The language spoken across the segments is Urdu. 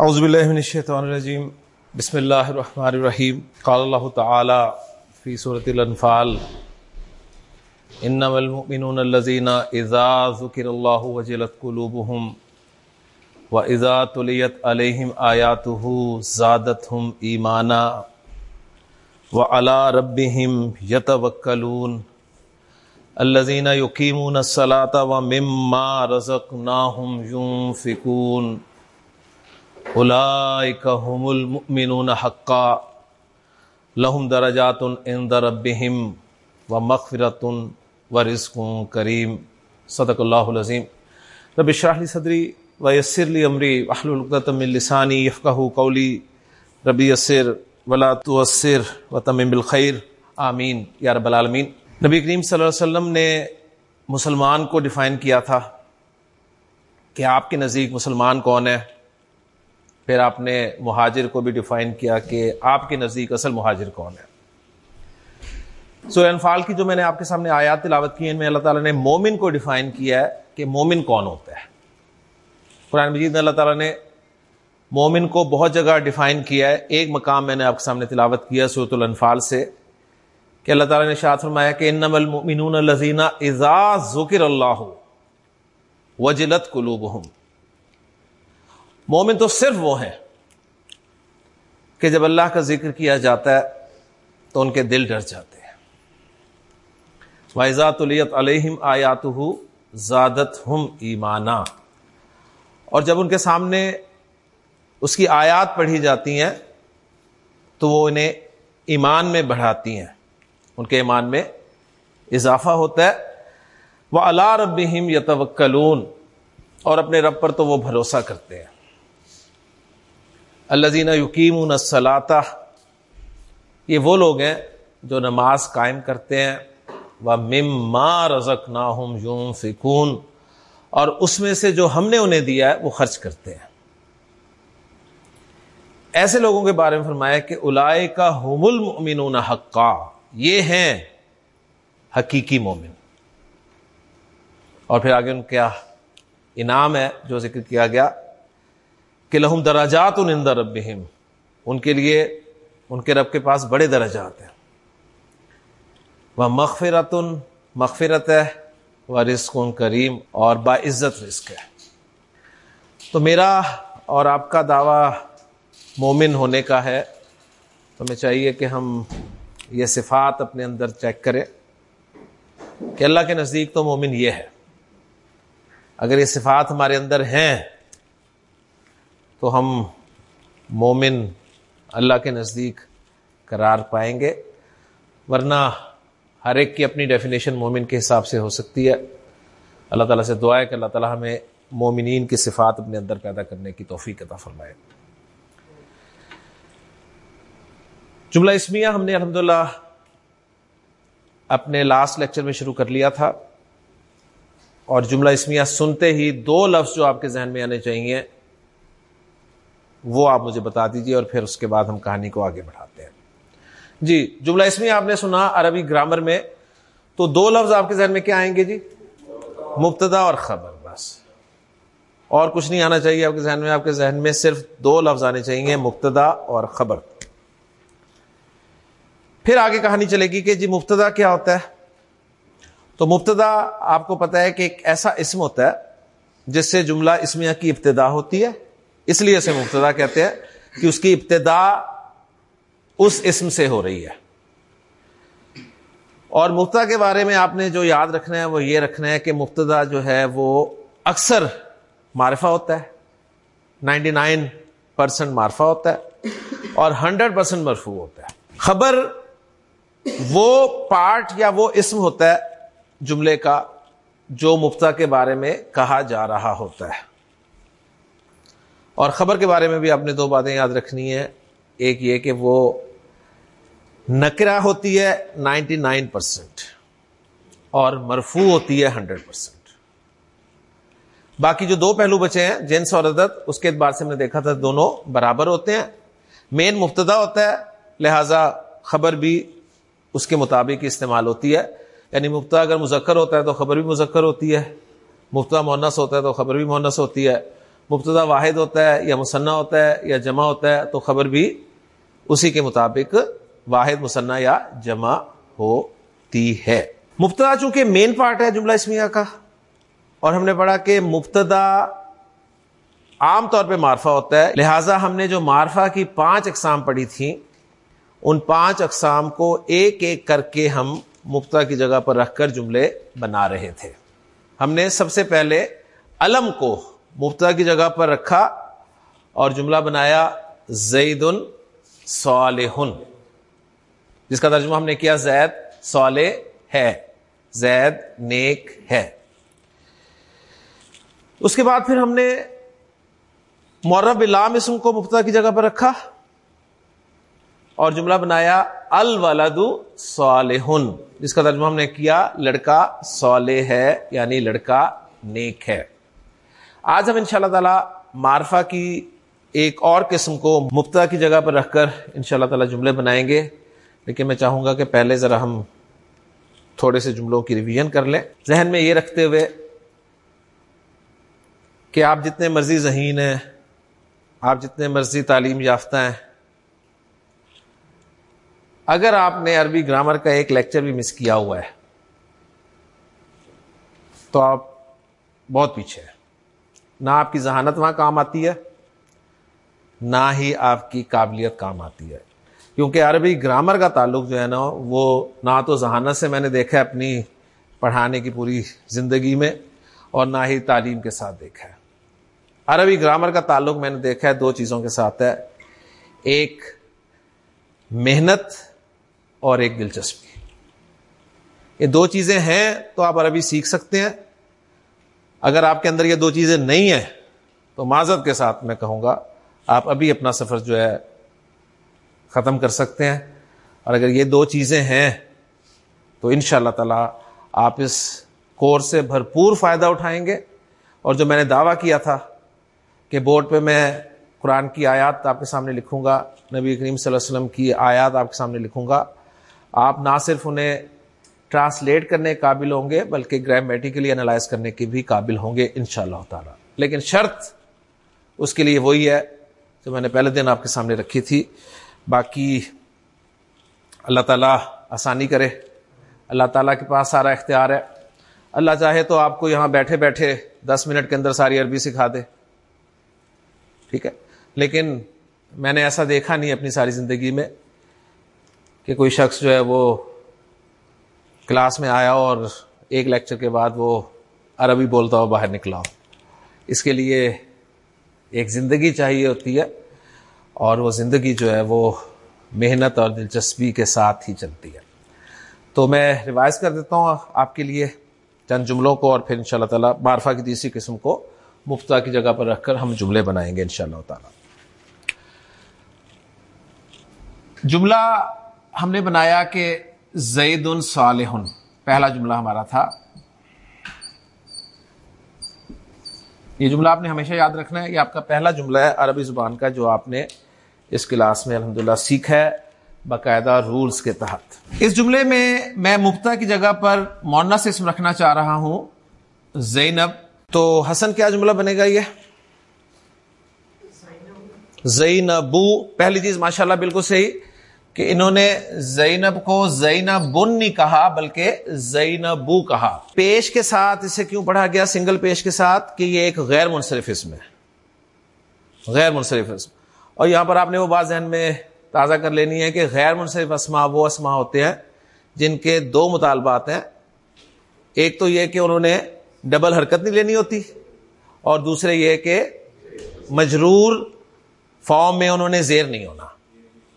اعوذ باللہ من الشیطان الرجیم۔ بسم اللہ الرحمن الرحیم۔ قال اللہ تعالی فی سورة الانفال، انما المؤمنون الذين اذا ذکر اللہ وجلت قلوبهم واذا تلیت علیہم آیاته زادتهم ایمانا وعلى ربهم يتوکلون الذين يقيمون الصلاة ومما رزقناهم ينفقون هم المؤمنون حقا. لهم درجات عند ربهم ومغفرۃ ورزق کریم صدق اللہ العظیم. رب اشرح لي صدری ويسر لي امری. واحلل عقدة من لسانی يفقهوا قولی. رب یسر ولا تعسر وتمم بالخير آمین. یا رب العالمین. نبی کریم صلی اللہ علیہ وسلم نے مسلمان کو ڈیفائن کیا تھا کہ آپ کے نزدیک مسلمان کون ہے؟ پھر آپ نے مہاجر کو بھی ڈیفائن کیا کہ آپ کے نزدیک اصل مہاجر کون ہے۔ سورہ انفال کی جو میں نے آپ کے سامنے آیات تلاوت کی ان میں اللہ تعالیٰ نے مومن کو ڈیفائن کیا ہے کہ مومن کون ہوتا ہے۔ قرآن مجید اللہ تعالیٰ نے مومن کو بہت جگہ ڈیفائن کیا ہے۔ ایک مقام میں نے آپ کے سامنے تلاوت کیا سورت الانفال سے کہ اللہ تعالیٰ نے شاہ فرمایا کہ انم المؤمنون الذین اذا ذکر اللہ وجلت قلوبہم۔ مومن تو صرف وہ ہیں کہ جب اللہ کا ذکر کیا جاتا ہے تو ان کے دل ڈر جاتے ہیں۔ وائزات الیت علیہم آیات زادت ہم ایمانا اور جب ان کے سامنے اس کی آیات پڑھی جاتی ہیں تو وہ انہیں ایمان میں بڑھاتی ہیں۔ ان کے ایمان میں اضافہ ہوتا ہے۔ وہ اللہ رب یتوکلون اور اپنے رب پر تو وہ بھروسہ کرتے ہیں۔ الزین یقیم الصلاطہ یہ وہ لوگ ہیں جو نماز قائم کرتے ہیں۔ وہ مما رزق نا یوں فکون اور اس میں سے جو ہم نے انہیں دیا ہے، وہ خرچ کرتے ہیں۔ ایسے لوگوں کے بارے میں فرمایا کہ الائے کا حم المؤمنون حقا۔ یہ ہیں حقیقی مومن۔ اور پھر آگے ان کیا انعام ہے جو ذکر کیا گیا۔ کہ لہم دراجات ان ربہم۔ ان کے لیے ان کے رب کے پاس بڑے درجات ہیں۔ وہ مغفرت مغفرت ہے وہ رزق کریم اور باعزت رزق ہے۔ تو میرا اور آپ کا دعویٰ مومن ہونے کا ہے۔ تو ہمیں چاہیے کہ ہم یہ صفات اپنے اندر چیک کریں کہ اللہ کے نزدیک تو مومن یہ ہے۔ اگر یہ صفات ہمارے اندر ہیں تو ہم مومن اللہ کے نزدیک قرار پائیں گے، ورنہ ہر ایک کی اپنی ڈیفینیشن مومن کے حساب سے ہو سکتی ہے۔ اللہ تعالیٰ سے دعا ہے کہ اللہ تعالیٰ ہمیں مومنین کی صفات اپنے اندر پیدا کرنے کی توفیق عطا فرمائے۔ جملہ اسمیہ ہم نے الحمد اپنے لاسٹ لیکچر میں شروع کر لیا تھا۔ اور جملہ اسمیہ سنتے ہی دو لفظ جو آپ کے ذہن میں آنے چاہیے۔ وہ آپ مجھے بتا دیجیے اور پھر اس کے بعد ہم کہانی کو آگے بڑھاتے ہیں۔ جی جملہ اس میں آپ نے سنا عربی گرامر میں۔ تو دو لفظ آپ کے ذہن میں کیا آئیں گے جی؟ مبتدا اور خبر، بس۔ اور کچھ نہیں آنا چاہیے آپ کے ذہن میں، آپ کے ذہن میں صرف دو لفظ آنے چاہیے، مبتدا اور خبر۔ پھر آگے کہانی چلے گی کہ جی مبتدا کیا ہوتا ہے؟ تو مبتدا آپ کو پتا ہے کہ ایک ایسا اسم ہوتا ہے جس سے جملہ اسمیہ کی ابتدا ہوتی ہے۔ اس لیے اسے مبتدا کہتے ہیں کہ اس کی ابتدا اس اسم سے ہو رہی ہے۔ اور مبتدا کے بارے میں آپ نے جو یاد رکھنا ہے وہ یہ رکھنا ہے کہ مبتدا جو ہے وہ اکثر معرفہ ہوتا ہے۔ نائنٹی نائن پرسینٹ معرفہ ہوتا ہے اور ہنڈریڈ پرسینٹ مرفو ہوتا ہے۔ خبر وہ پارٹ یا وہ اسم ہوتا ہے جملے کا جو مفتا کے بارے میں کہا جا رہا ہوتا ہے۔ اور خبر کے بارے میں بھی آپ نے دو باتیں یاد رکھنی ہے ایک یہ کہ وہ نکرا ہوتی ہے نائنٹی نائن پرسینٹ اور مرفو ہوتی ہے ہنڈریڈ پرسینٹ باقی جو دو پہلو بچے ہیں جینس اور عدد، اس کے اعتبار سے ہم نے دیکھا تھا دونوں برابر ہوتے ہیں۔ مین مفتدا ہوتا ہے، لہذا خبر بھی اس کے مطابق استعمال ہوتی ہے۔ یعنی مفتا اگر مذکر ہوتا ہے تو خبر بھی مذکر ہوتی ہے مفتا مونس ہوتا ہے تو خبر بھی مونس ہوتی ہے۔ مبتدا واحد ہوتا ہے یا مصنع ہوتا ہے یا جمع ہوتا ہے تو خبر بھی اسی کے مطابق واحد، مصنع یا جمع ہوتی ہے۔ مبتدا چونکہ مین پارٹ ہے جملہ اسمیہ کا، اور ہم نے پڑھا کہ مبتدا عام طور پہ معرفہ ہوتا ہے۔ لہذا ہم نے جو معرفہ کی پانچ اقسام پڑھی تھیں، ان پانچ اقسام کو ایک ایک کر کے ہم مبتدا کی جگہ پر رکھ کر جملے بنا رہے تھے۔ ہم نے سب سے پہلے علم کو مبتدا کی جگہ پر رکھا اور جملہ بنایا زید صالح جس کا ترجمہ ہم نے کیا زید صالح ہے، زید نیک ہے۔ اس کے بعد پھر ہم نے مورب علام اسم کو مبتدا کی جگہ پر رکھا اور جملہ بنایا الولد صالح جس کا ترجمہ ہم نے کیا لڑکا صالح ہے یعنی لڑکا نیک ہے۔ آج ہم ان شاء اللہ تعالی معرفہ کی ایک اور قسم کو مبتدا کی جگہ پر رکھ کر ان شاء اللہ تعالی جملے بنائیں گے۔ لیکن میں چاہوں گا کہ پہلے ذرا ہم تھوڑے سے جملوں کی ریویژن کر لیں۔ ذہن میں یہ رکھتے ہوئے کہ آپ جتنے مرضی ذہین ہیں، آپ جتنے مرضی تعلیم یافتہ ہیں، اگر آپ نے عربی گرامر کا ایک لیکچر بھی مس کیا ہوا ہے، تو آپ بہت پیچھے ہیں۔ نہ آپ کی ذہانت وہاں کام آتی ہے، نہ ہی آپ کی قابلیت کام آتی ہے۔ کیونکہ عربی گرامر کا تعلق جو ہے نا، وہ نہ تو ذہانت سے میں نے دیکھا ہے اپنی پڑھانے کی پوری زندگی میں، اور نہ ہی تعلیم کے ساتھ دیکھا ہے۔ عربی گرامر کا تعلق میں نے دیکھا ہے، دو چیزوں کے ساتھ ہے۔ ایک محنت اور ایک دلچسپی۔ یہ دو چیزیں ہیں، تو آپ عربی سیکھ سکتے ہیں۔ اگر آپ کے اندر یہ دو چیزیں نہیں ہیں، تو معذرت کے ساتھ میں کہوں گا، آپ ابھی اپنا سفر جو ہے ختم کر سکتے ہیں۔ اور اگر یہ دو چیزیں ہیں، تو ان شاء اللہ تعالی آپ اس کورس سے بھرپور فائدہ اٹھائیں گے۔ اور جو میں نے دعویٰ کیا تھا کہ بورڈ پہ میں قرآن کی آیات آپ کے سامنے لکھوں گا، نبی کریم صلی اللہ علیہ وسلم کی آیات آپ کے سامنے لکھوں گا۔ آپ نہ صرف انہیں ٹرانسلیٹ کرنے کے قابل ہوں گے، بلکہ گرامیٹیکلی انالائز کرنے کے بھی قابل ہوں گے ان شاء اللہ تعالی۔ لیکن شرط اس کے لیے وہی ہے جو میں نے پہلے دن آپ کے سامنے رکھی تھی۔ باقی اللہ تعالیٰ آسانی کرے۔ اللہ تعالیٰ کے پاس سارا اختیار ہے۔ اللہ چاہے تو آپ کو یہاں بیٹھے بیٹھے دس منٹ کے اندر ساری عربی سکھا دے۔ ٹھیک ہے؟ لیکن میں نے ایسا دیکھا نہیں اپنی ساری زندگی میں کہ کوئی شخص جو ہے وہ کلاس میں آیا اور ایک لیکچر کے بعد وہ عربی بولتا ہو باہر نکلا۔ ہو اس کے لیے ایک زندگی چاہیے ہوتی ہے اور وہ زندگی جو ہے وہ محنت اور دلچسپی کے ساتھ ہی چلتی ہے۔ تو میں ریوائز کر دیتا ہوں آپ کے لیے چند جملوں کو اور پھر ان شاء اللہ تعالیٰ بارفا کی تیسری قسم کو مفتا کی جگہ پر رکھ کر ہم جملے بنائیں گے ان شاء اللہ تعالی۔ جملہ ہم نے بنایا کہ زید صالح پہلا جملہ ہمارا تھا۔ یہ جملہ آپ نے ہمیشہ یاد رکھنا ہے، یہ آپ کا پہلا جملہ ہے۔ عربی زبان کا جو آپ نے اس کلاس میں الحمدللہ سیکھا ہے باقاعدہ رولز کے تحت۔ اس جملے میں میں مفتا کی جگہ پر مونس اسم رکھنا چاہ رہا ہوں۔ زینب۔ تو حسن، کیا جملہ بنے گا یہ؟ زینبو۔ پہلی چیز ماشاءاللہ بالکل صحیح۔ کہ انہوں نے زینب کو زینب بن نہیں کہا، بلکہ زینبو کہا۔ پیش کے ساتھ اسے کیوں پڑھا گیا؟ سنگل پیش کے ساتھ کہ یہ ایک غیر منصرف اسم ہے۔ غیر منصرف اسم۔ اور یہاں پر آپ نے وہ بات ذہن میں تازہ کر لینی ہے کہ غیر منصرف اسما وہ اسما ہوتے ہیں جن کے دو مطالبات ہیں۔ ایک تو یہ کہ انہوں نے ڈبل حرکت نہیں لینی ہوتی، اور دوسرے یہ کہ مجرور فارم میں انہوں نے زیر نہیں ہونا۔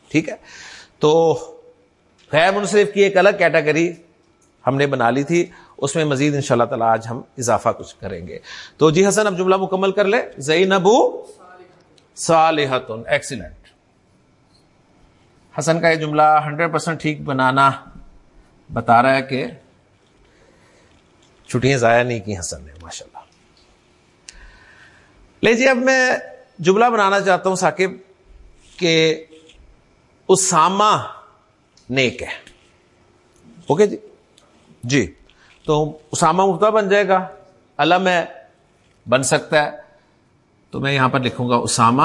ٹھیک ہے؟ تو غیر منصرف کی ایک الگ کیٹیگری ہم نے بنا لی تھی، اس میں مزید ان شاء اللہ تعالی آج ہم اضافہ کچھ کریں گے۔ تو جی حسن، اب جملہ مکمل کر لے زئی نبو ایکسیلنٹ حسن کا یہ جملہ ہنڈریڈ پرسینٹ ٹھیک بنانا بتا رہا ہے کہ چھٹیاں ضائع نہیں کی حسن نے ماشاء اللہ لیجیے اب میں جملہ بنانا چاہتا ہوں، ثاقب، کہ اسامہ نیک ہے۔ اوکے جی؟ جی۔ تو اسامہ مفتا بن جائے گا۔ علم ہے بن سکتا ہے۔ تو میں یہاں پر لکھوں گا اسامہ۔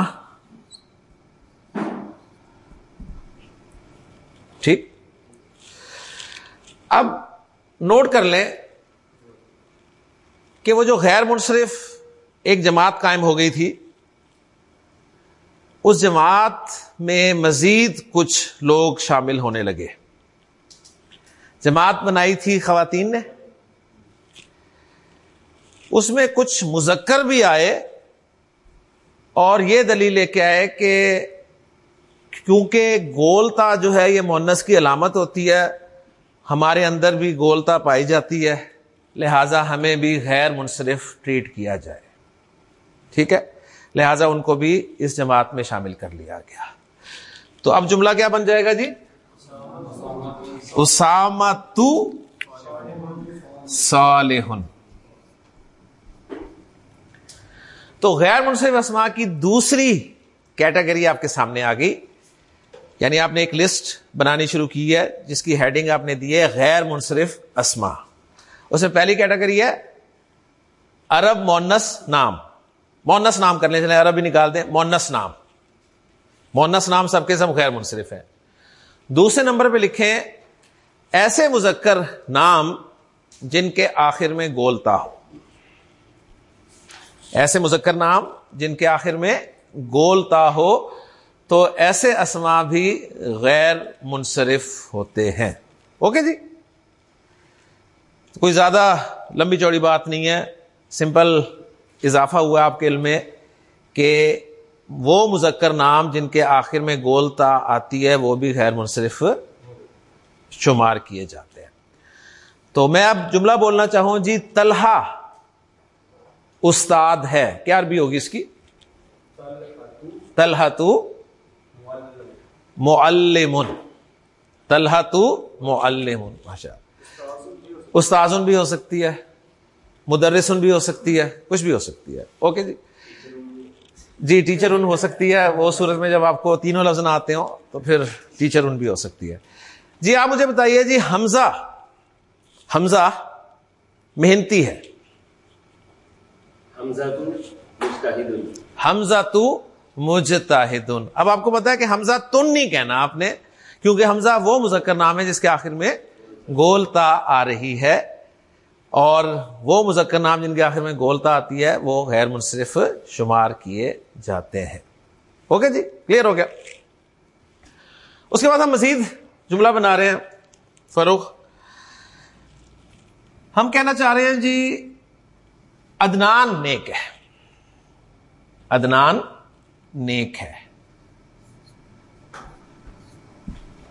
ٹھیک۔ اب نوٹ کر لیں کہ وہ جو غیر منصرف ایک جماعت قائم ہو گئی تھی اس جماعت میں مزید کچھ لوگ شامل ہونے لگے۔ جماعت بنائی تھی خواتین نے۔ اس میں کچھ مذکر بھی آئے اور یہ دلیل لے کے آئے کہ کیونکہ گولتا جو ہے یہ مونس کی علامت ہوتی ہے، ہمارے اندر بھی گولتا پائی جاتی ہے، لہذا ہمیں بھی غیر منصرف ٹریٹ کیا جائے۔ ٹھیک ہے؟ لہذا ان کو بھی اس جماعت میں شامل کر لیا گیا۔ تو اب جملہ کیا بن جائے گا جی؟ اسامہ تو صالحن۔ تو غیر منصرف اسما کی دوسری کیٹیگری آپ کے سامنے آ گئی۔ یعنی آپ نے ایک لسٹ بنانی شروع کی ہے، جس کی ہیڈنگ آپ نے دی ہے غیر منصرف اسما اس میں پہلی کیٹیگری ہے عرب مونس نام۔ مونس نام کر لیں چلے عرب بھی نکال دیں مونس نام۔ مونس نام سب کے سب غیر منصرف ہے دوسرے نمبر پہ لکھیں، ایسے مذکر نام جن کے آخر میں گولتا ہو۔ ایسے مذکر نام جن کے آخر میں گولتا ہو، تو ایسے اسما بھی غیر منصرف ہوتے ہیں۔ اوکے جی؟ کوئی زیادہ لمبی چوڑی بات نہیں ہے، سمپل اضافہ ہوا آپ کے علم میں کہ وہ مذکر نام جن کے آخر میں گولتا آتی ہے، وہ بھی غیر منصرف شمار کیے جاتے ہیں۔ تو میں اب جملہ بولنا چاہوں جی طلحہ استاد ہے۔ کیا عربی ہوگی اس کی؟ طلحہ تو معلم طلحہ تو معلم ماشاء استاذن بھی ہو سکتی ہے۔ مدرسن بھی ہو سکتی ہے کچھ بھی ہو سکتی ہے۔ اوکے جی؟ جی ٹیچر ان ہو سکتی ہے وہ صورت میں جب آپ کو تینوں لفظ نہ آتے ہوں تو پھر ٹیچر ان بھی ہو سکتی ہے۔ جی آپ مجھے بتائیے جی حمزہ حمزہ محنتی ہے۔ حمزہ تو مجتاہدن اب آپ کو پتا ہے کہ حمزہ تن نہیں کہنا آپ نے کیونکہ حمزہ وہ مذکر نام ہے جس کے آخر میں گولتا آ رہی ہے۔ اور وہ مذکر نام جن کے آخر میں گولتا آتی ہے، وہ غیر منصرف شمار کیے جاتے ہیں۔ اوکے جی؟ کلیئر ہو گیا۔ اس کے بعد ہم مزید جملہ بنا رہے ہیں۔ فروخ ہم کہنا چاہ رہے ہیں جی ادنان نیک ہے۔ ادنان نیک ہے۔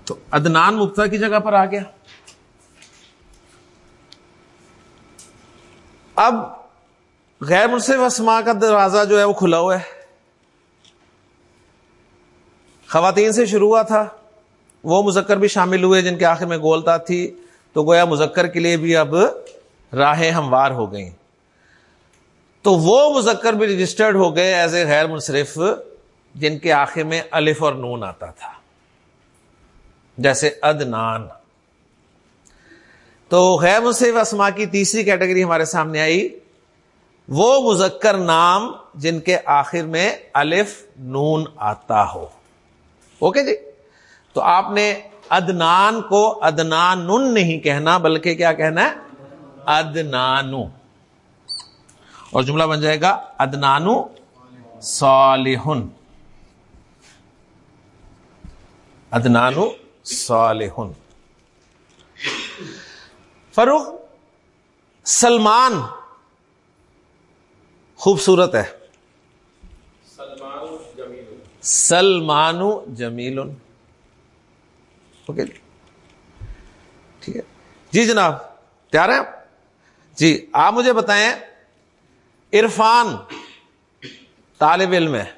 تو ادنان مبتا کی جگہ پر آ گیا۔ اب غیر منصف اسما کا دروازہ جو ہے وہ کھلا ہوا ہے۔ خواتین سے شروع ہوا تھا۔ وہ مذکر بھی شامل ہوئے جن کے آخر میں گولتا تھی۔ تو گویا مذکر کے لیے بھی اب راہیں ہموار ہو گئیں۔ تو وہ مذکر بھی رجسٹرڈ ہو گئے ایز اے غیر منصرف، جن کے آخر میں الف اور نون آتا تھا۔ جیسے ادنان تو غیر منصرف اسما کی تیسری کیٹیگری ہمارے سامنے آئی۔ وہ مذکر نام جن کے آخر میں الف نون آتا ہو۔ اوکے جی؟ تو آپ نے ادنان کو ادنان نہیں کہنا، بلکہ کیا کہنا ہے؟ ادنانو۔ اور جملہ بن جائے گا، ادنانو صالحن۔ ادنانو صالحن۔ فروخ سلمان خوبصورت ہے۔ سلمانو جمیل۔ اوکے ٹھیک ہے۔ جی جناب، تیار ہیں جی آپ مجھے بتائیں، عرفان طالب علم ہے۔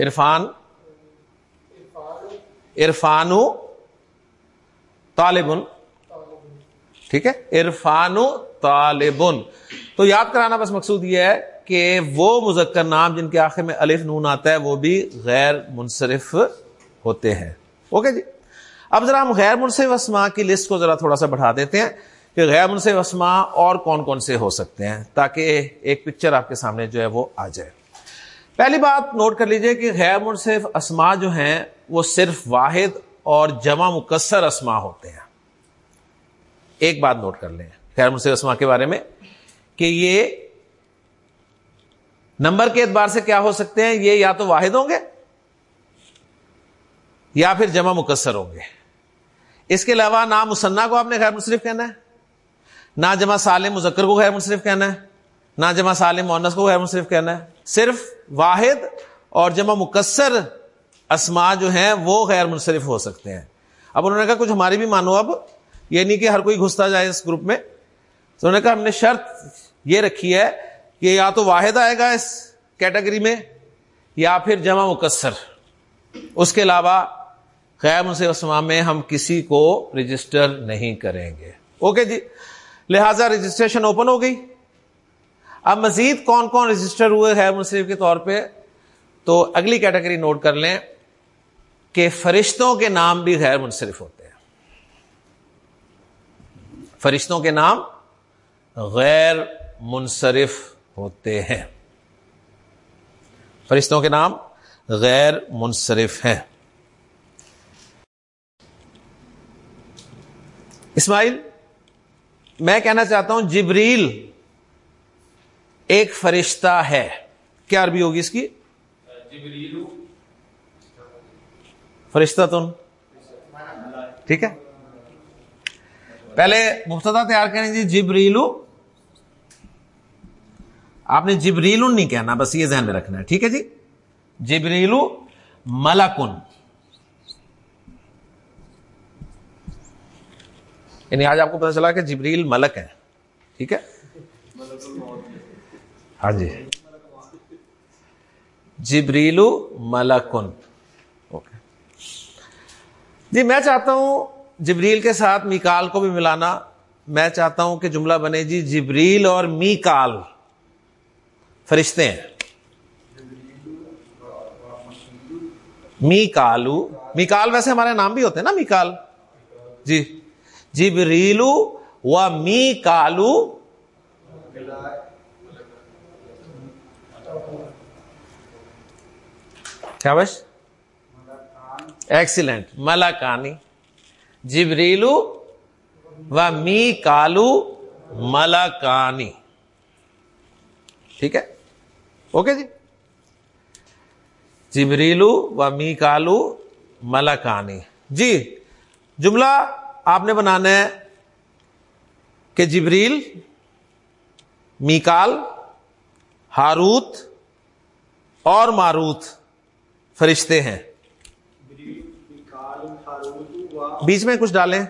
عرفان عرفانو طالبن. ٹھیک ہے؟ عرفانو طالبن. تو یاد کرانا بس مقصود یہ ہے کہ وہ مذکر نام جن کے آخر میں الف نون آتا ہے وہ بھی غیر منصرف ہوتے ہیں. اوکے جی؟ اب ذرا ہم غیر منصف اسما کی لسٹ کو ذرا تھوڑا سا بڑھا دیتے ہیں کہ غیر منصف اسما اور کون کون سے ہو سکتے ہیں تاکہ ایک پکچر آپ کے سامنے جو ہے وہ آ جائے. پہلی بات نوٹ کر لیجیے کہ غیر منصف اسما جو ہیں وہ صرف واحد اور جمع مکسر اسما ہوتے ہیں۔ ایک بات نوٹ کر لیں۔ غیر منصف اسما کے بارے میں کہ یہ نمبر کے اعتبار سے کیا ہو سکتے ہیں؟ یہ یا تو واحد ہوں گے یا پھر جمع مکسر ہوں گے۔ اس کے علاوہ نہ مسنہ کو آپ نے غیر منصرف کہنا ہے، نہ جمع سالم مذکر کو غیر منصرف کہنا ہے، نہ جمع سالم مونس کو غیر منصرف کہنا ہے۔ صرف واحد اور جمع مکسر اسما جو ہیں وہ غیر منصرف ہو سکتے ہیں۔ اب انہوں نے کہا کچھ ہماری بھی مانو اب، یہ نہیں کہ ہر کوئی گھستا جائے اس گروپ میں۔ تو انہوں نے کہا ہم نے شرط یہ رکھی ہے کہ یا تو واحد آئے گا اس کیٹیگری میں یا پھر جمع مکسر۔ اس کے علاوہ غیر منصف اسما میں ہم کسی کو رجسٹر نہیں کریں گے۔ اوکے جی لہذا رجسٹریشن اوپن ہو گئی۔ اب مزید کون کون رجسٹر ہوئے غیر منصف کے طور پہ، تو اگلی کیٹیگری نوٹ کر لیں۔ کہ فرشتوں کے نام بھی غیر منصرف ہوتے ہیں۔ فرشتوں کے نام غیر منصرف ہوتے ہیں۔ فرشتوں کے نام غیر منصرف ہیں۔ اسماعیل، میں کہنا چاہتا ہوں جبریل ایک فرشتہ ہے۔ کیا عربی ہوگی اس کی؟ فرشتہ تم ٹھیک ہے؟ پہلے مبتدا تیار کریں جی جبریلو۔ آپ نے جبریل نہیں کہنا، بس یہ ذہن میں رکھنا ہے، ٹھیک ہے جی؟ جبریلو ملکن۔ یعنی آج آپ کو پتا چلا کہ جبریل ملک ہے، ٹھیک ہے؟ ہاں جی۔ جبریلو ملکن۔ جی میں چاہتا ہوں جبریل کے ساتھ میکال کو بھی ملانا۔ میں چاہتا ہوں کہ جملہ بنے جی جبریل اور میکال۔ فرشتے ہیں۔ می کالو میکال ویسے ہمارے نام بھی ہوتے ہیں نا، میکال۔ جی جی ریلو و می کالو کیا بس؟ ایکسیلنٹ ملکانی جبریلو و می کالو ملکانی ٹھیک ہے اوکے جی جبریلو و می کالو ملکانی جی جملہ آپ نے بنانا ہے کہ جبریل میکال ہاروت اور ماروت فرشتے ہیں۔ بیچ میں کچھ ڈالیں؟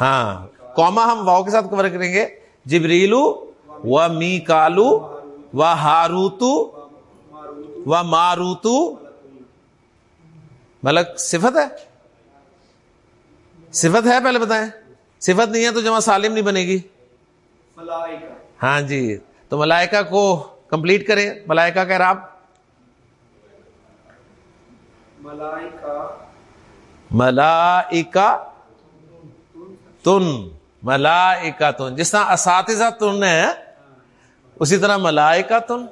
ہاں۔ کوما ہم واؤ کے ساتھ کور کریں گے۔ جبریلو و می کالو و ہاروتو و ماروتو۔ ملک صفت ہے؟ صفت ہے پہلے بتائیں۔ صفت نہیں ہے تو جمع سالم نہیں بنے گی۔ ہاں جی۔ تو ملائکہ کو کمپلیٹ کریں۔ ملائکہ کہ راب ملائکہ۔ تن ملائکہ تن جس طرح اساتذہ تن ہے اسی طرح ملائکہ تن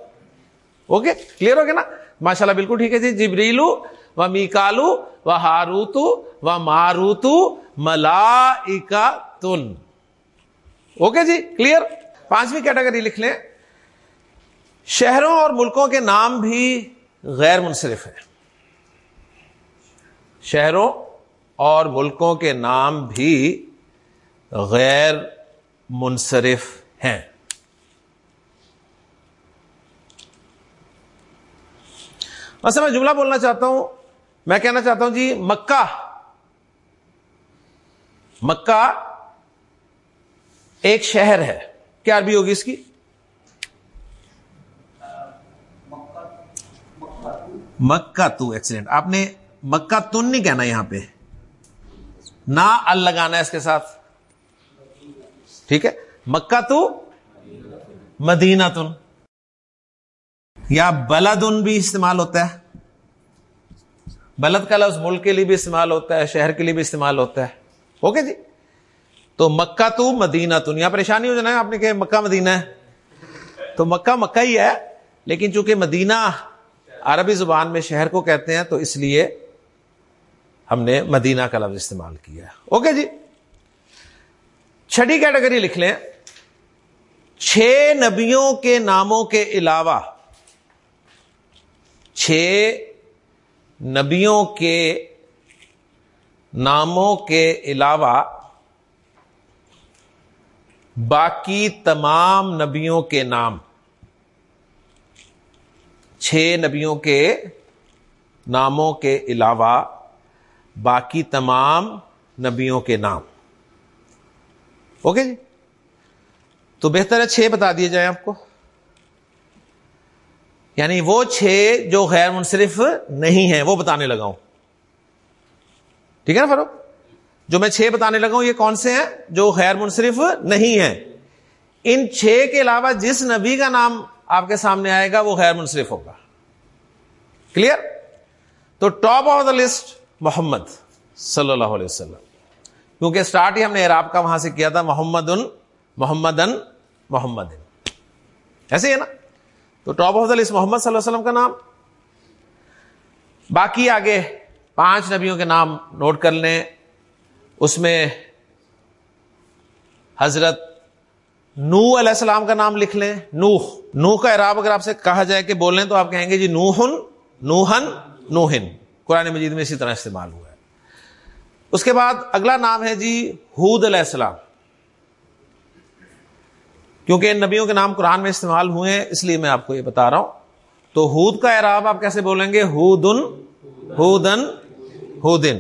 اوکے کلیئر ہو گیا نا؟ ماشاء اللہ بالکل ٹھیک ہے جی۔ جبریلو و میکالو و ہاروتو و ماروتو ملا تن اوکے جی کلیئر پانچویں کیٹیگری لکھ لیں۔ شہروں اور ملکوں کے نام بھی غیر منصرف ہیں۔ شہروں اور ملکوں کے نام بھی غیر منصرف ہیں۔ مثلا میں جملہ بولنا چاہتا ہوں۔ میں کہنا چاہتا ہوں جی مکہ۔ مکہ ایک شہر ہے۔ کیا عربی ہوگی اس کی؟ مکہ تو ایکسیڈنٹ آپ نے مکہ تن نہیں کہنا یہاں پہ۔ نہ ال لگانا ہے اس کے ساتھ۔ ٹھیک ہے۔ مکہ تو مدینہ تن یا بلدن بھی استعمال ہوتا ہے۔ بلد کا لفظ ملک کے لیے بھی استعمال ہوتا ہے، شہر کے لیے بھی استعمال ہوتا ہے۔ اوکے جی؟ تو مکہ تو مدینہ تن یہاں پریشانی ہو جانا ہے آپ نے کہ مکہ مدینہ ہے۔ تو مکہ مکہ ہی ہے، لیکن چونکہ مدینہ عربی زبان میں شہر کو کہتے ہیں، تو اس لیے ہم نے مدینہ کا لفظ استعمال کیا اوکے جی۔ چھٹی کیٹیگری لکھ لیں۔ چھ نبیوں کے ناموں کے علاوہ، چھ نبیوں کے ناموں کے علاوہ باقی تمام نبیوں کے نام، چھ نبیوں کے ناموں کے علاوہ باقی تمام نبیوں کے نام۔ اوکے جی؟ تو بہتر ہے چھ بتا دیے جائیں آپ کو۔ یعنی وہ چھ جو غیر منصرف نہیں ہیں، وہ بتانے لگا ہوں۔ ٹھیک ہے نا فروخ جو میں چھ بتانے لگا ہوں، یہ کون سے ہیں؟ جو غیر منصرف نہیں ہیں۔ ان چھ کے علاوہ جس نبی کا نام آپ کے سامنے آئے گا، وہ غیر منصرف ہوگا۔ کلیئر؟ تو top of the list Muhammad صلی اللہ علیہ وسلم۔ کیونکہ اسٹارٹ ہی ہم نے عراب کا وہاں سے کیا تھا محمد ان محمد ان محمد ایسے ہے نا؟ تو top of the list Muhammad صلی اللہ علیہ وسلم کا نام۔ باقی آگے پانچ نبیوں کے نام نوٹ کر لیں۔ اس میں حضرت نو علیہ السلام کا نام لکھ لیں۔ نوح نوح کا عراب اگر آپ سے کہا جائے کہ بولیں تو آپ کہیں گے جی نوہن نوہن نوہن قرآن مجید میں اسی طرح استعمال ہوا ہے۔ اس کے بعد اگلا نام ہے جی حود علیہ السلام۔ کیونکہ ان نبیوں کے نام قرآن میں استعمال ہوئے ہیں، اس لیے میں آپ کو یہ بتا رہا ہوں۔ تو ہود کا اعراب آپ کیسے بولیں گے؟ ہودن ہودن ہودن۔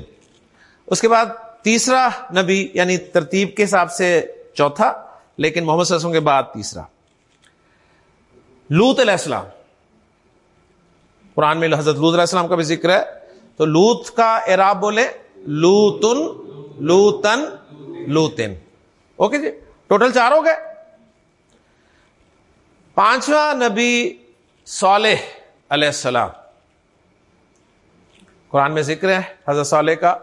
اس کے بعد تیسرا نبی یعنی ترتیب کے حساب سے چوتھا، لیکن محمد صلی اللہ علیہ وسلم کے بعد تیسرا۔ لوت علیہ السلام۔ قرآن میں حضرت لوت علیہ السلام کا بھی ذکر ہے۔ تو لوت کا اعراب بولے لوتن لوتن لوتن۔ اوکے جی؟ ٹوٹل چار ہو گئے۔ پانچواں نبی صالح علیہ السلام۔ قرآن میں ذکر ہے حضرت صالح کا۔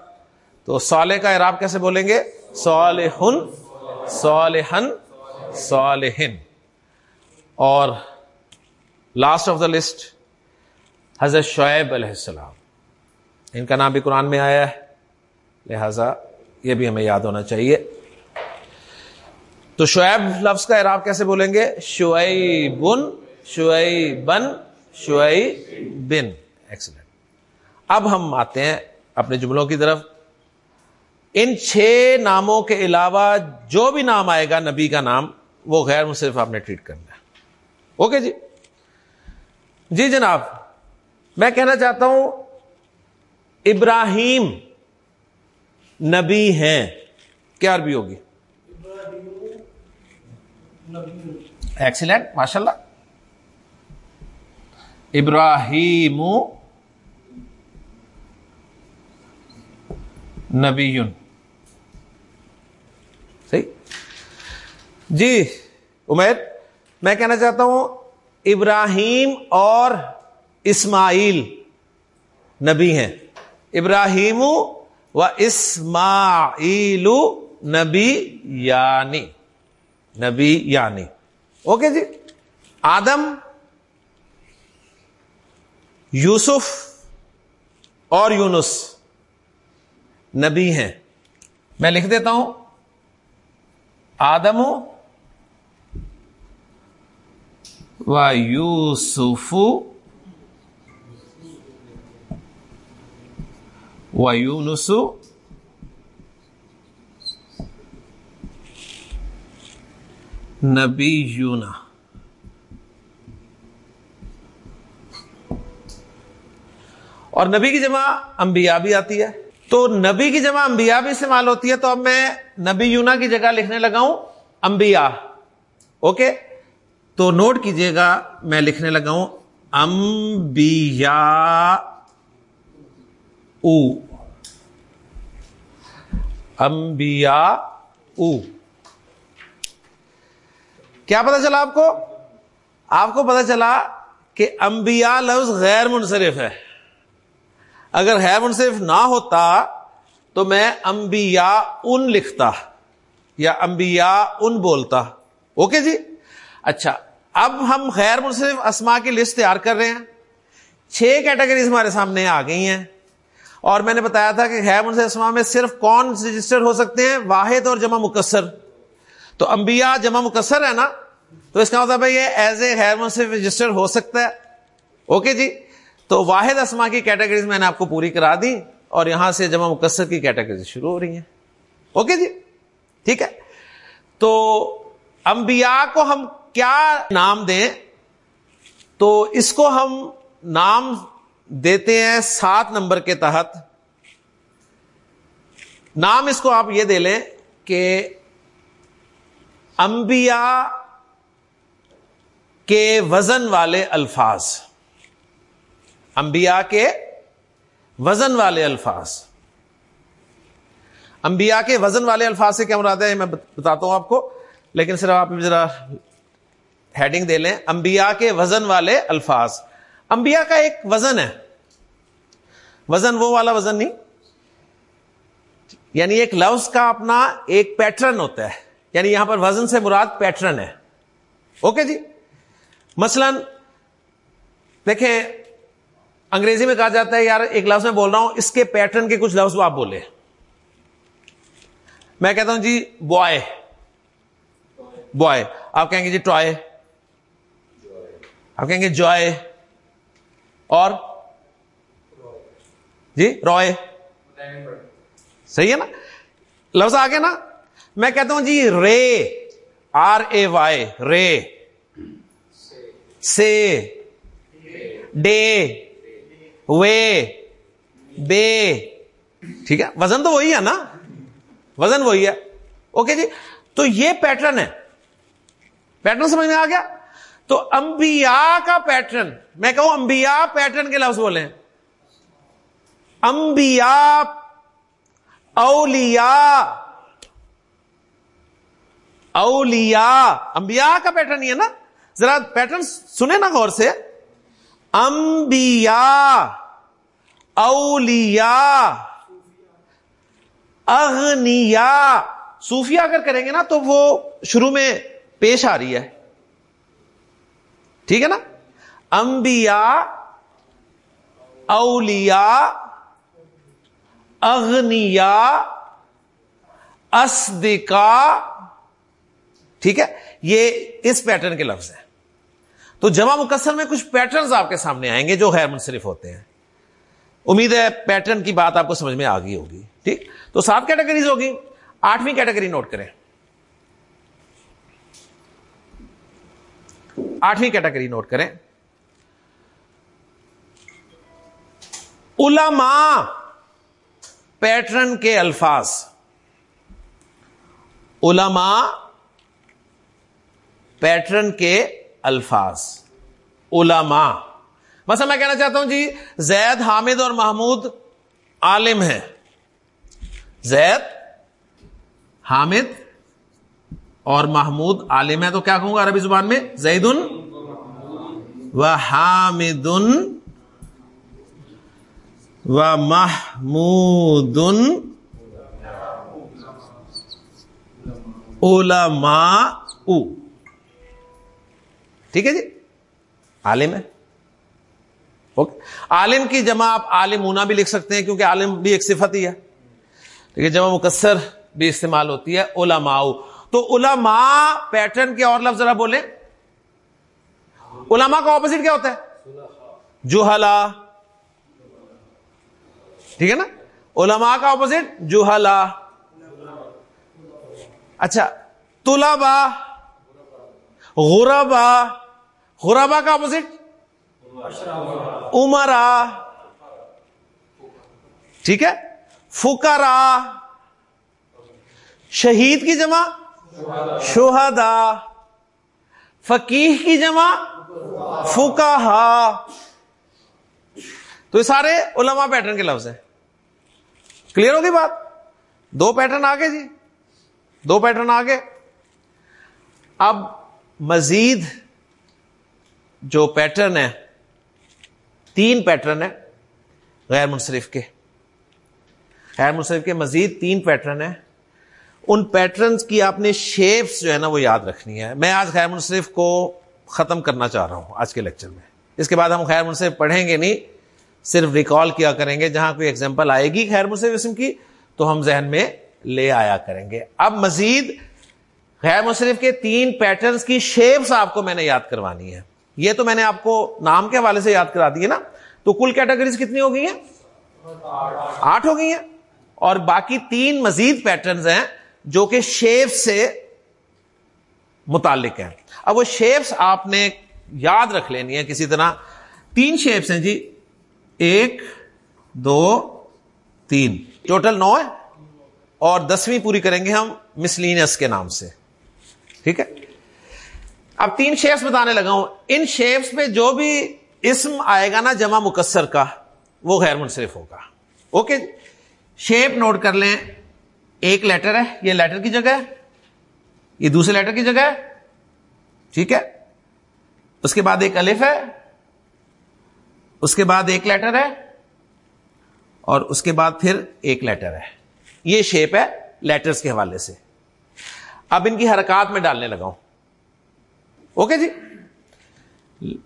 تو صالح کا اعراب کیسے بولیں گے؟ صالحن صالحن صالحن۔ اور لاسٹ آف دا لسٹ حضرت شعیب علیہ السلام۔ ان کا نام بھی قرآن میں آیا ہے۔ لہذا یہ بھی ہمیں یاد ہونا چاہیے۔ تو شعیب لفظ کا اعراب کیسے بولیں گے؟ شعیب بن شعیب بن شعیب بن ایکسلنٹ اب ہم آتے ہیں اپنے جملوں کی طرف۔ ان چھ ناموں کے علاوہ جو بھی نام آئے گا، نبی کا نام، وہ غیر مصرف آپ نے ٹریٹ کرنا ہے اوکے جی؟ جی جناب، میں کہنا چاہتا ہوں ابراہیم نبی ہیں۔ کیا عربی ہوگی؟ ایکسیلنٹ ماشاء اللہ ابراہیم نبی صحیح۔ جی امید میں کہنا چاہتا ہوں، ابراہیم اور اسماعیل نبی ہیں۔ ابراہیم و اسماعیل نبی یعنی نبی یعنی اوکے جی؟ آدم، یوسف اور یونس نبی ہیں۔ میں لکھ دیتا ہوں۔ آدم و یوسف و یونس نبی یونا اور نبی کی جمع انبیاء بھی آتی ہے۔ تو نبی کی جمع انبیاء بھی استعمال ہوتی ہے تو اب میں نبی یونا کی جگہ لکھنے لگا ہوں۔ انبیاء۔ اوکے؟ تو نوٹ کیجیے گا میں لکھنے لگا ہوں۔ امبیا او امبیا او کیا پتا چلا آپ کو آپ کو پتا چلا کہ انبیاء لفظ غیر منصرف ہے اگر غیر منصرف نہ ہوتا تو میں انبیاء ان لکھتا یا انبیاء ان بولتا اوکے جی اچھا اب ہم غیر منصرف اسما کی لسٹ تیار کر رہے ہیں چھ کیٹیگریز ہمارے سامنے آ گئی ہیں اور میں نے بتایا تھا کہ غیر منصرف اسما میں صرف کون رجسٹر ہو سکتے ہیں؟ واحد اور جمع مکسر۔ تو انبیاء جمع مکسر ہے نا؟ تو اس کا مطلب یہ ایز اے غیر منصرف رجسٹر ہو سکتا ہے۔ اوکے جی؟ تو واحد اسما کی کیٹیگریز میں نے آپ کو پوری کرا دی اور یہاں سے جمع مکسر کی کیٹیگریز شروع ہو رہی ہیں۔ اوکے جی؟ ٹھیک ہے؟ تو انبیاء کو ہم کیا نام دیں؟ تو اس کو ہم نام دیتے ہیں سات نمبر کے تحت۔ نام اس کو آپ یہ دے لیں کہ انبیاء کے وزن والے الفاظ۔ انبیاء کے وزن والے الفاظ۔ انبیاء کے وزن والے الفاظ سے کیا مراد ہے؟ میں بتاتا ہوں آپ کو، لیکن صرف آپ ذرا ہیڈنگ دے لیں۔ انبیاء کے وزن والے الفاظ۔ انبیاء کا ایک وزن ہے۔ وزن وہ والا وزن نہیں۔ یعنی ایک لفظ کا اپنا ایک پیٹرن ہوتا ہے۔ یعنی یہاں پر وزن سے مراد پیٹرن ہے۔ اوکے جی؟ مثلا دیکھیں، انگریزی میں کہا جاتا ہے، یار ایک لفظ میں بول رہا ہوں، اس کے پیٹرن کے کچھ لفظ آپ بولے میں کہتا ہوں جی بوائے۔ بوائے۔ آپ کہیں گے جی ٹوائے۔ آپ کہیں گے جوائے۔ اور جی روئے۔ صحیح ہے نا؟ لفظ آگے نا۔ میں کہتا ہوں جی رے، آر اے وائی، رے۔ سے۔ ڈے۔ وے۔ بے۔ ٹھیک ہے؟ وزن تو وہی ہے نا؟ وزن وہی ہے۔ اوکے جی تو یہ پیٹرن ہے۔ پیٹرن سمجھ میں آ گیا؟ تو انبیاء کا پیٹرن میں کہوں انبیاء پیٹرن کے لفظ بولے انبیاء، اولیاء اولیاء، انبیاء کا پیٹرن یہ نا؟ ذرا پیٹرن سنے نا غور سے۔ انبیاء، اولیاء اغنیا صوفیہ اگر کریں گے نا تو وہ شروع میں پیش آ رہی ہے۔ ٹھیک ہے نا؟ انبیاء، اولیاء اغنیا اسدکا ٹھیک ہے؟ یہ اس پیٹرن کے لفظ ہیں۔ تو جمع مکسر میں کچھ پیٹرنز آپ کے سامنے آئیں گے جو غیر منصرف ہوتے ہیں۔ امید ہے پیٹرن کی بات آپ کو سمجھ میں آ گئی ہوگی۔ ٹھیک؟ تو سات کیٹیگریز ہوگی۔ آٹھویں کیٹیگری نوٹ کریں۔ آٹھویں کیٹیگری نوٹ کریں۔ علماء پیٹرن کے الفاظ۔ علماء پیٹرن کے الفاظ۔ علماء۔ مثلا میں کہنا چاہتا ہوں جی زید، حامد اور محمود عالم ہے زید، حامد اور محمود عالم ہے تو کیا کہوں گا عربی زبان میں؟ زید و حامد و محمود علماء. ٹھیک ہے جی؟ عالم ہے۔ عالم کی جمع آپ عالم اونا بھی لکھ سکتے ہیں کیونکہ عالم بھی ایک صفت ہی ہے۔ ٹھیک ہے، جمع مکسر بھی استعمال ہوتی ہے، علماء۔ تو علماء پیٹرن کے اور لفظ ذرا بولیں۔ علماء کا اپوزٹ کیا ہوتا ہے؟ جوہلا ٹھیک ہے نا؟ علماء کا اپوزٹ جوہلا اچھا طلبا غربا غربا کا اپوزٹ عمرا ٹھیک ہے؟ فکرا شہید کی جمع شہدا فقیح کی جمع فکا تو یہ سارے علماء پیٹرن کے لفظ ہیں۔ کلیئر ہوگی بات؟ دو پیٹرن آگے جی۔ دو پیٹرن آگے۔ اب مزید جو پیٹرن ہے تین پیٹرن ہے غیر منصرف کے۔ غیر منصرف کے مزید تین پیٹرن ہیں۔ ان پیٹرنس کی آپ نے شیپس جو ہے نا وہ یاد رکھنی ہے۔ میں آج خیر منصرف کو ختم کرنا چاہ رہا ہوں آج کے لیکچر میں۔ اس کے بعد ہم خیر منصرف پڑھیں گے نہیں، صرف ریکال کیا کریں گے۔ جہاں کوئی ایگزامپل آئے گی خیر منصرف اسم کی، تو ہم ذہن میں لے آیا کریں گے۔ اب مزید خیر مصرف کے تین پیٹرنس کی شیپس آپ کو میں نے یاد کروانی ہے یہ تو میں نے آپ کو نام کے حوالے سے یاد کرا دی ہے نا۔ تو کل کیٹیگریز کتنی ہو گئی ہیں؟ آٹھ ہو گئی ہیں۔ اور باقی تین مزید پیٹرنز ہیں۔ جو کہ شیپ سے متعلق ہیں۔ اب وہ شیپس آپ نے یاد رکھ لینی ہے کسی طرح۔ تین شیپس ہیں جی۔ ایک، دو، تین۔ ٹوٹل نو ہے۔ اور دسویں پوری کریں گے ہم مسلینس کے نام سے۔ ٹھیک ہے؟ اب تین شیپس بتانے لگا ہوں۔ ان شیپس پہ جو بھی اسم آئے گا نا جمع مکسر کا، وہ غیر منصرف ہوگا۔ اوکے؟ شیپ نوٹ کر لیں۔ ایک لیٹر ہے، یہ لیٹر کی جگہ ہے، یہ دوسرے لیٹر کی جگہ ہے۔ ٹھیک ہے؟ اس کے بعد ایک الف ہے، اس کے بعد ایک لیٹر ہے، اور اس کے بعد پھر ایک لیٹر ہے۔ یہ شیپ ہے لیٹرز کے حوالے سے۔ اب ان کی حرکات میں ڈالنے لگا ہوں۔ اوکے جی؟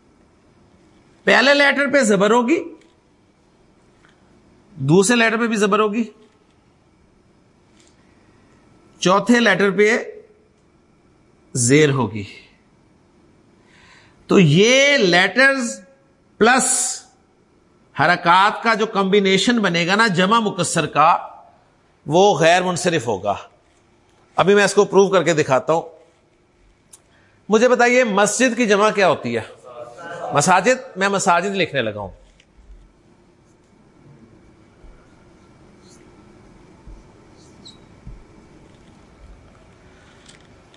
پہلے لیٹر پہ زبر ہوگی، دوسرے لیٹر پہ بھی زبر ہوگی۔ چوتھے لیٹر پہ زیر ہوگی۔ تو یہ لیٹرز پلس حرکات کا جو کمبینیشن بنے گا نا، جمع مکسر کا، وہ غیر منصرف ہوگا۔ ابھی میں اس کو پروو کر کے دکھاتا ہوں۔ مجھے بتائیے، مسجد کی جمع کیا ہوتی ہے؟ مساجد؟ میں مساجد لکھنے لگا ہوں۔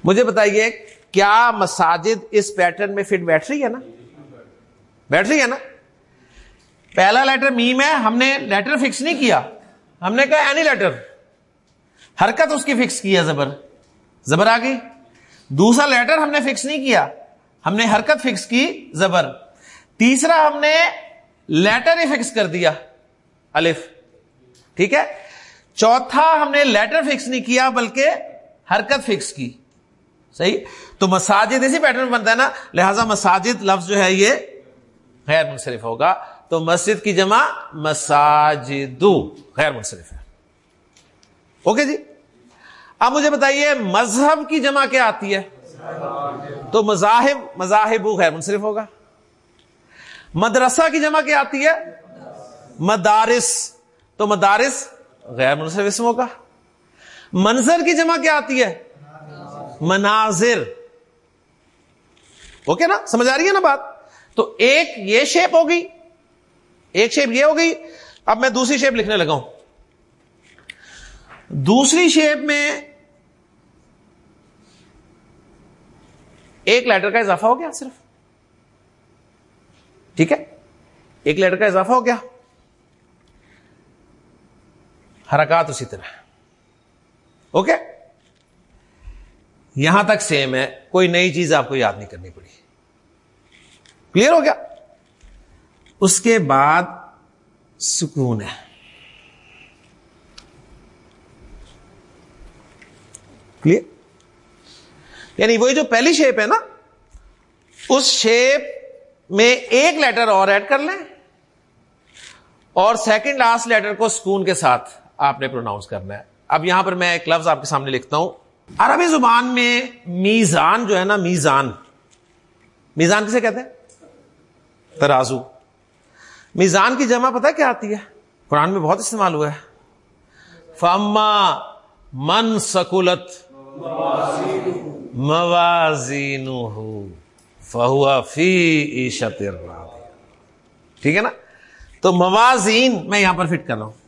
مجھے بتائیے کیا مساجد اس پیٹرن میں فٹ بیٹھ رہی ہے نا؟ بیٹھ رہی ہے نا؟ پہلا لیٹر میم ہے، ہم نے لیٹر فکس نہیں کیا۔ ہم نے کہا اینی لیٹر حرکت اس کی فکس کی ہے، زبر۔ زبر آ گئی۔ دوسرا لیٹر ہم نے فکس نہیں کیا۔ ہم نے حرکت فکس کی، زبر۔ تیسرا ہم نے لیٹر ہی فکس کر دیا۔ الف۔ ٹھیک ہے؟ چوتھا ہم نے لیٹر فکس نہیں کیا، بلکہ حرکت فکس کی۔ صحیح؟ تو مساجد، اسی پیٹرن بنتا ہے نا، لہذا مساجد لفظ جو ہے یہ غیر منصرف ہوگا۔ تو مسجد کی جمع مساجدو غیر منصرف ہے۔ اوکے جی؟ اب مجھے بتائیے، مذہب کی جمع کیا آتی ہے؟ تو مذاہب مذاہب غیر منصرف ہوگا۔ مدرسہ کی جمع کیا آتی ہے؟ مدارس۔ تو مدارس غیر منصرف اسم ہوگا۔ منظر کی جمع کیا آتی ہے؟ مناظر۔ اوکے نا؟ سمجھ آ رہی ہے نا بات؟ تو ایک یہ شیپ ہوگی ایک شیپ یہ ہوگی اب میں دوسری شیپ لکھنے لگا ہوں۔ دوسری شیپ میں ایک لیٹر کا اضافہ ہو گیا صرف۔ ٹھیک ہے؟ ایک لیٹر کا اضافہ ہو گیا۔ حرکات اسی طرح۔ اوکے یہاں تک سیم ہے، کوئی نئی چیز آپ کو یاد نہیں کرنی پڑی۔ کلیئر ہو گیا؟ اس کے بعد سکون ہے۔ کلیئر یعنی وہی جو پہلی شیپ ہے نا، اس شیپ میں ایک لیٹر اور ایڈ کر لیں اور سیکنڈ لاسٹ لیٹر کو سکون کے ساتھ آپ نے پروناؤنس کرنا ہے۔ اب یہاں پر میں ایک لفظ آپ کے سامنے لکھتا ہوں۔ عربی زبان میں میزان جو ہے نا، میزان. میزان کسے کہتے ہیں؟ ترازو. میزان کی جمع پتہ کیا آتی ہے؟ قرآن میں بہت استعمال ہوا ہے. فما من سکولت موازین فہو فی عشت ٹھیک ہے نا؟ تو موازین میں یہاں پر فٹ کر رہا ہوں۔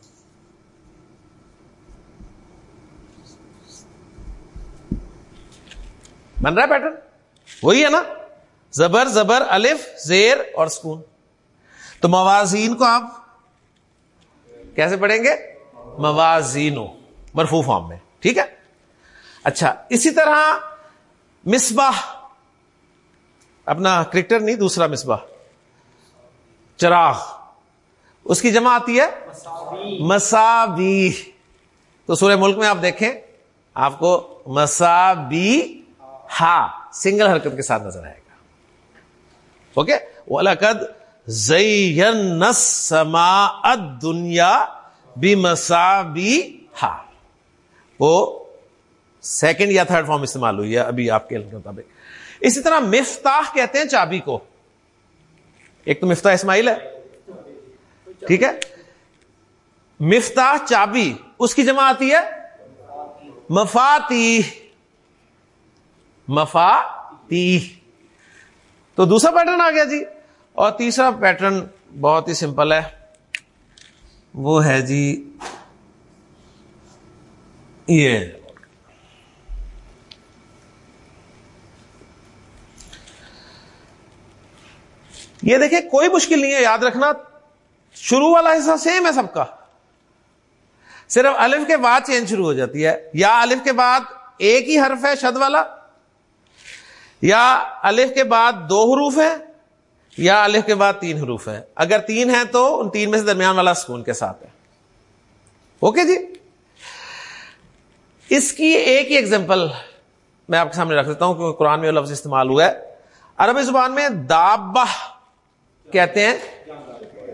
بن رہا ہے پیٹرن وہی ہے نا؟ زبر زبر، الف، زیر اور سکون۔ تو موازین کو آپ کیسے پڑھیں گے؟ موازینو مرفو فارم میں۔ ٹھیک ہے؟ اچھا اسی طرح مصباح۔ اپنا کرکٹر نہیں، دوسرا مصباح۔ چراغ۔ اس کی جمع آتی ہے؟ مساوی۔ تو سورہ ملک میں آپ دیکھیں، آپ کو مسا بی ہا سنگل حرکت کے ساتھ نظر آئے گا۔ اوکے؟ وہ لقد سما دنیا بھی مسا ہا وہ سیکنڈ یا تھرڈ فارم استعمال ہوئی ہے ابھی آپ کے مطابق۔ اسی طرح مفتاح کہتے ہیں چابی کو۔ ایک تو مفتاح اسماعیل ہے۔ ٹھیک ہے؟ مفتاح چابی، اس کی جمع آتی ہے۔ مفاتی مفاتی. تو دوسرا پیٹرن آ گیا جی. اور تیسرا پیٹرن بہت ہی سمپل ہے. وہ ہے جی یہ. یہ دیکھیں کوئی مشکل نہیں ہے، یاد رکھنا، شروع والا حصہ سیم ہے سب کا. صرف الف کے بعد چینج شروع ہو جاتی ہے، یا الف کے بعد ایک ہی حرف ہے شد والا یا الف کے بعد دو حروف ہے یا الف کے بعد تین حروف ہے اگر تین ہے تو ان تین میں سے درمیان والا سکون کے ساتھ ہے۔ اوکے جی؟ اس کی ایک ہی ایگزامپل میں آپ کے سامنے رکھ دیتا ہوں کیونکہ قرآن میں لفظ استعمال ہوا ہے۔ عربی زبان میں دابہ کہتے ہیں۔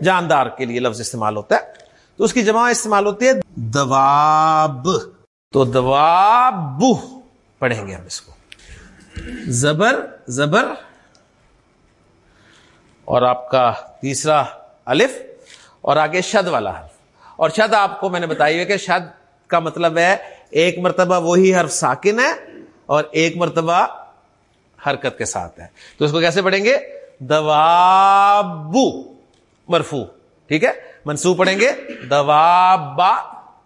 جاندار کے لیے لفظ استعمال ہوتا ہے۔ تو اس کی جمع استعمال ہوتی ہے۔ دواب۔ تو دواب پڑھیں گے ہم اس کو۔ زبر زبر، اور آپ کا تیسرا الف، اور آگے شد والا حرف۔ اور شد آپ کو میں نے بتائی ہے کہ شد کا مطلب ہے ایک مرتبہ وہی حرف ساکن ہے اور ایک مرتبہ حرکت کے ساتھ ہے۔ تو اس کو کیسے پڑھیں گے؟ دوابو مرفو ٹھیک ہے؟ منسو پڑھیں گے دوابا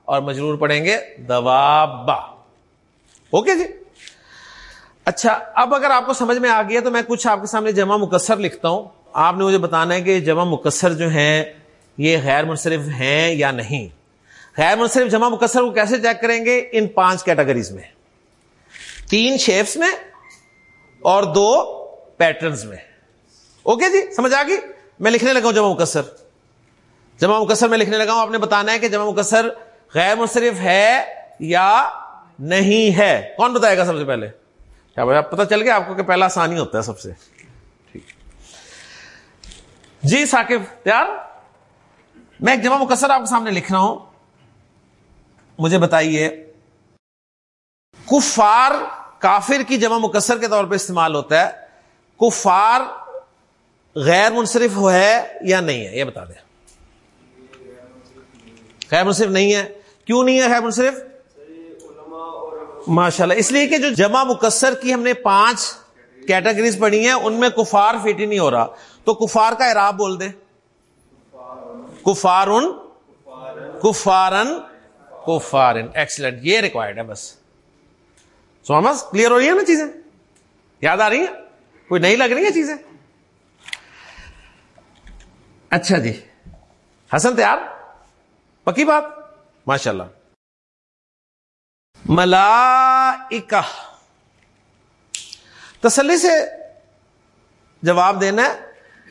اور مجرور پڑھیں گے دوابا۔ اوکے جی؟ اچھا اب اگر آپ کو سمجھ میں آ گیا تو میں کچھ آپ کے سامنے جمع مکسر لکھتا ہوں۔ آپ نے مجھے بتانا ہے کہ جمع مکسر جو ہیں، یہ غیر منصرف ہیں یا نہیں؟ غیر منصرف جمع مکسر کو کیسے چیک کریں گے؟ ان پانچ کیٹیگریز میں۔ تین شیپس میں اور دو پیٹرنز میں۔ اوکے جی سمجھ آ گئی؟ میں لکھنے لگا ہوں جمع مکسر۔ جمع مکسر میں لکھنے لگا ہوں، آپ نے بتانا ہے کہ جمع مکسر غیر منصرف ہے یا نہیں ہے۔ کون بتائے گا سب سے پہلے؟ کیا بھائی پتا چل گیا آپ کو کہ پہلا آسانی ہوتا ہے سب سے۔ جی ثاقب تیار؟ میں ایک جمع مکسر آپ کے سامنے لکھ رہا ہوں۔ مجھے بتائیے کفار کافر کی جمع مکسر کے طور پہ استعمال ہوتا ہے۔ کفار غیر منصرف ہے یا نہیں ہے؟ یہ بتا دیں۔ غیر منصرف نہیں ہے۔ کیوں نہیں ہے غیر منصرف؟ ماشاء اللہ اس لیے کہ جو جمع مکسر کی ہم نے پانچ کیٹیگریز پڑھی ہیں، ان میں کفار فٹ ہی نہیں ہو رہا۔ تو کفار کا اعراب بول دے کفار کفارن کفارن۔ ایکسلنٹ یہ ریکوائرڈ ہے بس۔ سومس کلیئر ہو رہی ہے نا چیزیں؟ یاد آ رہی ہیں؟ کوئی نہیں لگ رہی ہیں چیزیں؟ اچھا جی۔ حسن تیار؟ پکی بات؟ ماشاء اللہ ملا تسلی سے جواب دینا ہے،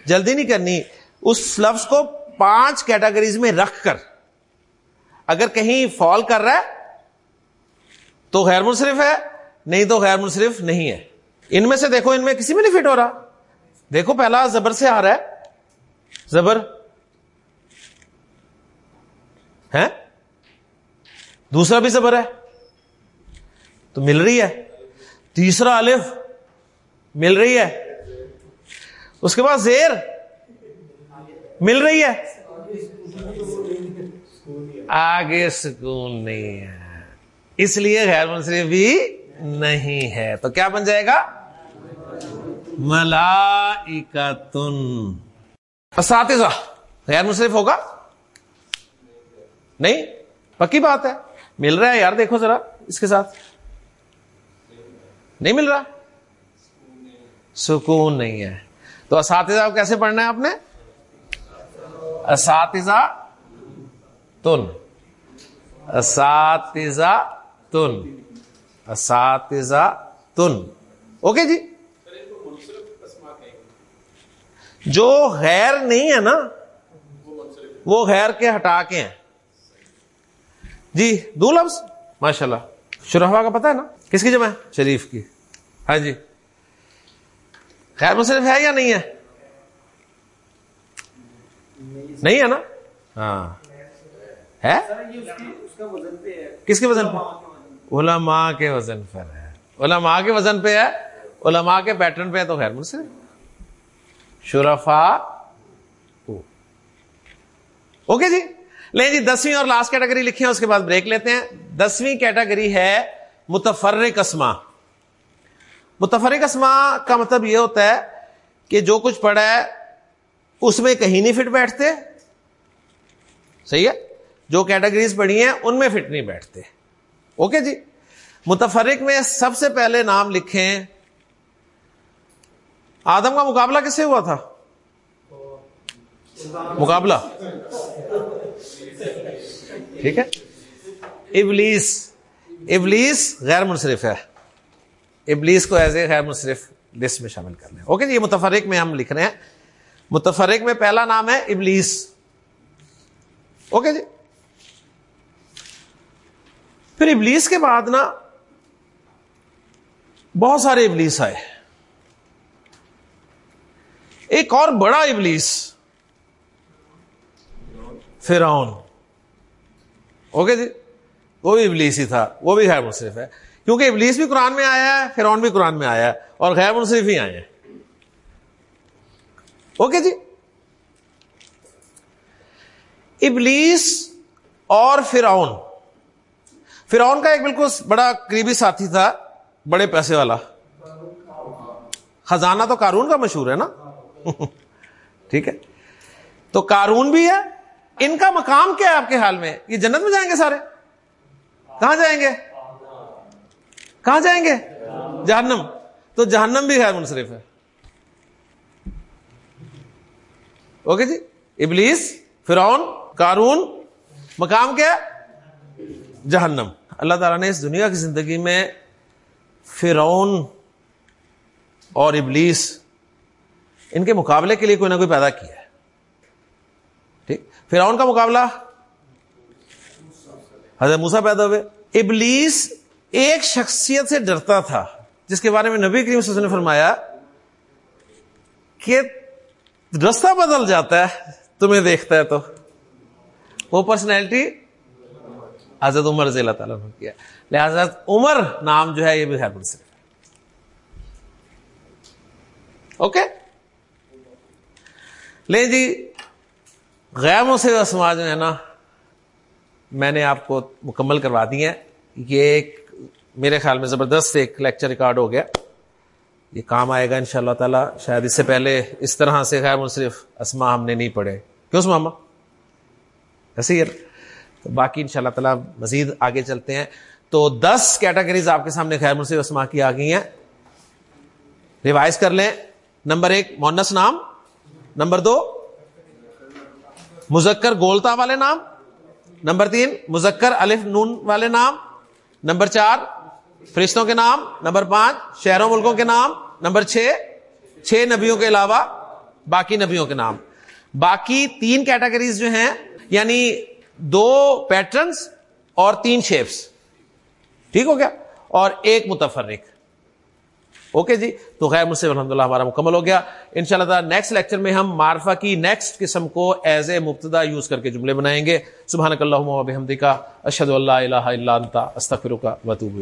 جلدی نہیں کرنی۔ اس لفظ کو پانچ کیٹاگریز میں رکھ کر۔ اگر کہیں فال کر رہا ہے، تو غیر منصرف ہے، نہیں تو غیر منصرف نہیں ہے۔ ان میں سے دیکھو، ان میں کسی میں نہیں فٹ ہو رہا۔ دیکھو، پہلا زبر سے آ رہا ہے۔ زبر۔ ہے دوسرا بھی زبر ہے۔ تو مل رہی ہے۔ تیسرا الف مل رہی ہے۔ اس کے بعد زیر مل رہی ہے۔ آگے سکون نہیں ہے۔ اس لیے غیر منصرف بھی نہیں ہے۔ تو کیا بن جائے گا؟ ملا اساتذہ غیر مصرف ہوگا؟ نہیں؟ پکی بات ہے۔ مل رہا ہے یار، دیکھو ذرا اس کے ساتھ۔ نہیں مل رہا؟ سکون نہیں ہے۔ تو اساتذہ کو کیسے پڑھنا ہے آپ نے؟ اساتذہ تن۔ اساتذہ تن۔ اساتذہ تن۔ اوکے جی؟ جو غیر نہیں ہے نا، وہ غیر کے ہٹا کے ہیں۔ جی دو لفظ؟ ماشاء اللہ شرحا کا پتا ہے نا؟ کس کی جمع ہے؟ شریف کی۔ ہاں جی۔ خیر مصرف ہے یا نہیں ہے؟ نہیں ہے نا؟ ہاں۔ ہے؟ کس کے وزن پہ؟ علماء کے وزن پر ہے۔ علماء کے وزن پہ ہے؟ علماء کے پیٹرن پہ ہے تو خیر مصرف شرفا اوکے جی۔ لیں جی دسویں اور لاسٹ کیٹیگری لکھی ہے اس کے بعد بریک لیتے ہیں۔ دسویں کیٹیگری ہے متفرق اسما۔ متفرق اسما کا مطلب یہ ہوتا ہے کہ جو کچھ پڑا ہے، اس میں کہیں نہیں فٹ بیٹھتے۔ صحیح ہے؟ جو کیٹیگریز پڑھی ہیں، ان میں فٹ نہیں بیٹھتے۔ اوکے جی؟ متفرق میں سب سے پہلے نام لکھیں۔ آدم کا مقابلہ کس سے ہوا تھا؟ مقابلہ۔ ٹھیک ہے؟ ابلیس۔ ابلیس غیر منصرف ہے۔ ابلیس کو ایز اے غیر منصرف لسٹ میں شامل کر لیں۔ اوکے جی یہ متفرق میں ہم لکھ رہے ہیں۔ متفرق میں پہلا نام ہے ابلیس۔ اوکے جی۔ پھر ابلیس کے بعد نا بہت سارے ابلیس آئے۔ ایک اور بڑا ابلیس فرعون اوکے جی۔ وہ بھی ابلیس ہی تھا، وہ بھی غیر منصرف ہے۔ کیونکہ ابلیس بھی قرآن میں آیا ہے، فرعون بھی قرآن میں آیا ہے اور غیر منصرف ہی آئے ہیں۔ اوکے جی؟ ابلیس اور فرعون۔ فرعون کا ایک بالکل بڑا قریبی ساتھی تھا، بڑے پیسے والا۔ خزانہ تو کارون کا مشہور ہے نا؟ ٹھیک ہے۔ تو کارون بھی ہے، ان کا مقام کیا ہے آپ کے حال میں؟ یہ جنت میں جائیں گے سارے؟ کہاں جائیں گے؟ کہاں جائیں گے؟ جہنم۔ تو جہنم بھی غیر منصرف۔ ہے اوکے جی؟ ابلیس، فرعون کارون مقام کیا جہنم۔ اللہ تعالیٰ نے اس دنیا کی زندگی میں فرعون اور ابلیس ان کے مقابلے کے لیے کوئی نہ کوئی پیدا کیا ہے۔ ٹھیک؟ فرعون کا مقابلہ حضرت موسا پیدا ہوئے۔ ابلیس ایک شخصیت سے ڈرتا تھا، جس کے بارے میں نبی کریم نے فرمایا کہ رستہ بدل جاتا ہے، تمہیں دیکھتا ہے تو۔ وہ پرسنالٹی حضرت عمر رضی اللہ تعالیٰ نے کیا لہٰذا عمر نام جو ہے، یہ بھی خیر جی، سے اوکے؟ لے جی غیر سے اسما جو ہے نا میں نے آپ کو مکمل کروا دی ہیں۔ یہ ایک میرے خیال میں زبردست ایک لیکچر ریکارڈ ہو گیا۔ یہ کام آئے گا ان شاء اللہ تعالیٰ۔ شاید اس سے پہلے اس طرح سے غیر منصرف اسما ہم نے نہیں پڑھے۔ کیوں ماما ایسے ہی تو باقی ان شاء اللہ تعالیٰ مزید آگے چلتے ہیں۔ تو دس کیٹیگریز آپ کے سامنے خیر منصف اسما کی آ گئی ہیں۔ ریوائز کر لیں۔ نمبر ایک، مونس نام۔ نمبر دو مزکر گولتا والے نام۔ نمبر تین مزکر الف، نون والے نام. نمبر چار، فرشتوں کے نام. نمبر پانچ، شہروں، ملکوں کے نام. نمبر چھ چھ نبیوں کے علاوہ باقی نبیوں کے نام. باقی تین کیٹیگریز جو ہیں یعنی دو پیٹرنس اور تین شیپس ٹھیک ہو گیا؟ اور ایک متفرق. اوکے جی تو غیر مسلم الحمد للہ ہمارا مکمل ہو گیا۔ ان شاء اللہ نیکسٹ لیکچر میں ہم مارفا کی نیکسٹ قسم کو ایز اے مبتدا یوز کر کے جملے بنائیں گے۔ سبحان اللہ اشد اللہ اللہ استفر کا وطوب